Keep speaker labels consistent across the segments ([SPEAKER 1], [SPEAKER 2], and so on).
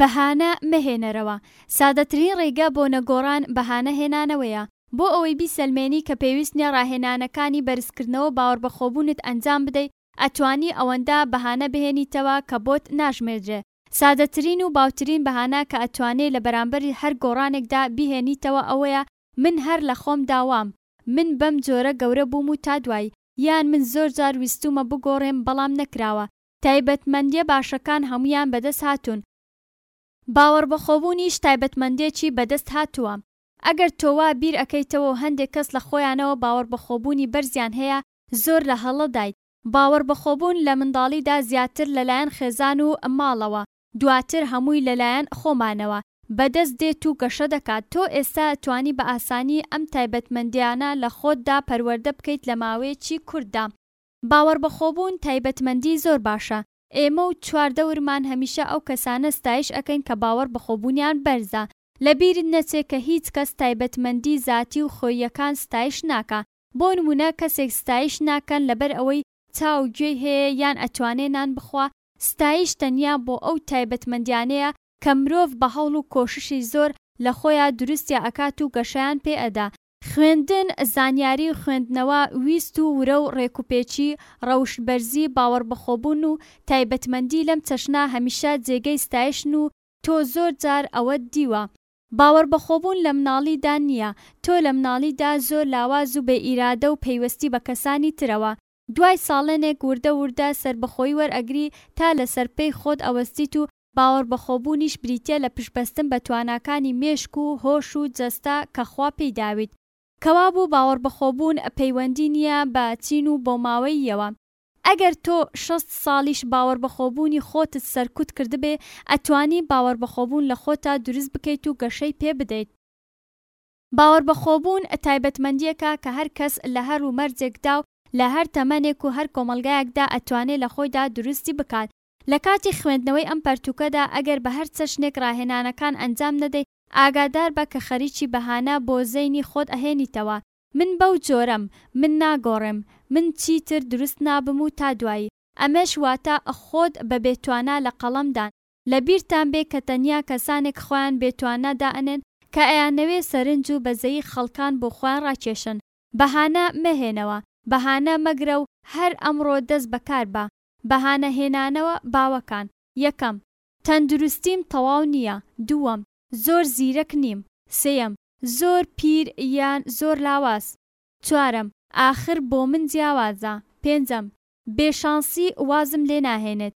[SPEAKER 1] بەهانە مەهێنەرەوە، سادەترین ڕێگە بۆ نەگۆڕان بەهانە هێنانەوەیە، بۆ ئەوەی بیسەلمێنی کە پێویست نیە ڕاهێنانەکانی بەرزکردنەوە باوەڕبەخۆبوونت ئەنجام بدەی ئەتوانی ئەوەندە بەهانە بهێنیتەوە کە بۆت ناژمێردرێ سادەترین و باوترین بەهانە کە ئەتوانێ لە بەرامبەر هەر گۆڕانێکدا بیهێنیتەوە ئەوەیە من هەر لە خۆمدا وام من بەم جۆرە گەورە بووم و تا دوایی یان من زۆر جار ویستوومە بگۆڕێم بەڵام نەکراوە تایبەتمەندیە باشەکان هەموویان بەدەست هاتوون. باوەڕبەخۆبوونیش تایبەتمەندێکی بەدەست هاتووە. ئەگەر تۆ وا بیر ئەکەیتەوەو هەندێک کەس لە خۆیانەوە باوەڕبەخۆبوونی بەرزیان هەیە زۆر لە هەڵە دایت. باوەڕبەخۆبوون لە منداڵیدا زیاتر لە لایەن خێزان و ماڵەوە دواتر هەمووی لە لایەن خۆمانەوە بەدەست دێت و گەشە دەکات. تۆ ئێستا توانی بە ئاسانی ئەم تایبەتمەندیانە لە خۆتدا پەروەردە بکەیت لە ماوەیەکی کورتدا. باوەڕبەخۆبوون تایبەتمەندی زۆر باشە، ئێمە و چوار دەورمان هەمیشە ئەو کەسانە ستایش ئەکەین کە باوەڕ بەخۆبوونیان بەرزە، لە بیرت نەچێ کە هیچ کەس تایبەتمەندی زاتی و خۆییەکان ستایش ناکا، بۆ نموونە کەسێک ستایش ناکەن لەبەر ئەوەی چاو و گوێی هەیە یان ئەتوانێ نان بخوا، ستایش تەنیا بۆ ئەو تایبەتمەندیانەیە کە مرۆڤ بە هەوڵ و کۆششی زۆر لە خۆیا دروستیا ئەکات و گەشەیان پێ ئەدا، خوێندن، زانیاری و خوێندنەوە، ویست و ورە و ڕێکوپێکی، ڕەوشت بەرزی، باوەڕبەخۆبوون و تایبەتمەندی لەم چەشنە هەمیشە جێگەی ستایشن و تۆ زۆر جار ئەوەت دیوە. باوەڕبەخۆبوون لە مناڵیدا نییە، تۆ لە مناڵیدا زۆر لاواز و بێ ئیرادە و پەیوەستی بە کەسانی ترەوە، دوای ساڵێنێک وردە وردە سەربەخۆیی وەرئەگری تا لەسەر پێی خۆت ئەوەستیت و باوەڕبەخۆبوونیش بریتیە لە پشتبەستن بە تواناکانی مێشک و هۆش و جەستە کە خوا پێی داویت. کەوابوو باوەڕبەخۆبوون پەیوەندی نیە بە چین و بۆماوەییەوە. ئەگەر تۆ شەست ساڵیش باوەڕبەخۆبوونی خۆتت سەرکوت کردبێ، ئەتوانی باوەڕبەخۆبوون لە خۆتا دروست بکەیت و گەشەی پێ بدەیت. باوەڕبەخۆبوون تایبەتمەندیەکە کە هەر کەس لە هەر و مەرجێکدا و لە هەر تەمەنێک و هەر کۆمەڵگایەکدا ئەتوانێ لە خۆیدا دروستی بکات. لە کاتی خوێندنەوەی ئەم پەرتووکەدا ئەگەر بە هەر چەشنێک ڕاهێنانەکان ئەنجام نەدەی ئاگادار بە کە خەریکی بەهانە بۆ زەینی خۆت ئەهێنیتەوە، من بەو جۆرەم، من ناگۆڕێم، من چیتر دروست نابم و تا دوایی. ئەمەش واتە خۆت بە بێ توانا لە قەڵەم دان. لە بیرتان بێ کە تەنیا کەسانێک خۆیان بێ توانا دائەنێن کە ئەیانەوێ سەرنج و بەزەیی خەڵکان بۆ خۆیان ڕاکێشن. بەهانە مەهێنەوە، بەهانە مەگرە و هەر ئەمڕۆ دەست بە کار بە. بەهانە هێنانەوە باوەکان، یەکەم، تەندروستیم تەواو نییە، دووەم، زۆر زیرەک نیم، سێیەم، زۆر پیر یان زۆر لاواز، چوارەم، ئاخر بۆ من جیاوازە، پێنجەم، بێ شانسی وازم لێ ناهێنێت.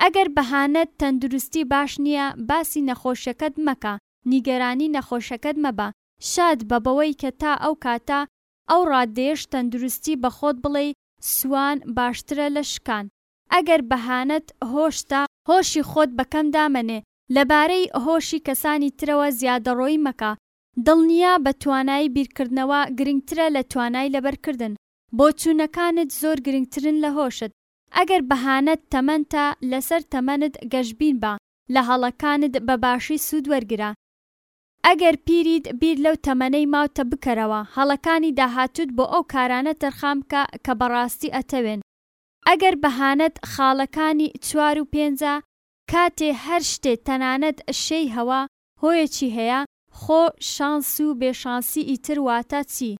[SPEAKER 1] ئەگەر بەهانەت تەندروستی باش نییە، باسی نەخۆشیەکەت مەکە، نیگەرانی نەخۆشەکەت مەبە، شاد بە بەوەی کە تا ئەو کاتە ئەو ڕاددەیەش تەندروستی بە خۆت بڵێی سوان باشترە لە شکان ئەگەر بەهانەت هۆشتە، هۆشی خۆت بە کەم دامەنێ، لەبارەی هۆشی کەسانی ترەوە زیادەڕۆیی مەکە، دڵنیا بە توانایی بیرکردنەوە گرنگترە لە توانای لەبەرکردن، بۆچوونەکانت زۆر گرنگترن لە هۆشت، ئەگەر بەهانەت تەمەنتە لەسەر تەمەنت گەشبین بە لە هەڵەکانت بە باشی سوود وەرگرە، ئەگەر پیریت بیر لەو تەمەنەی ماوتە بکەرەوە هەڵەکانی داهاتوت بۆ ئەو کارانە تەرخان بکە کە بەڕاستی ئەتەوێن ئەگەر بەهانەت خاڵەکانی چوار و پێنجە کاتێ هەر شتێ تەنانەت شێی هەوا هۆیەکی هەیە خۆ شانس و بێ شانسی ئیتر واتا چی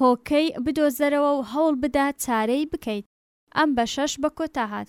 [SPEAKER 1] هۆکەی بدۆزەرەوە و هەوڵ بدە چارەی بکەیت ئەم بەشەش بە کۆتا هات.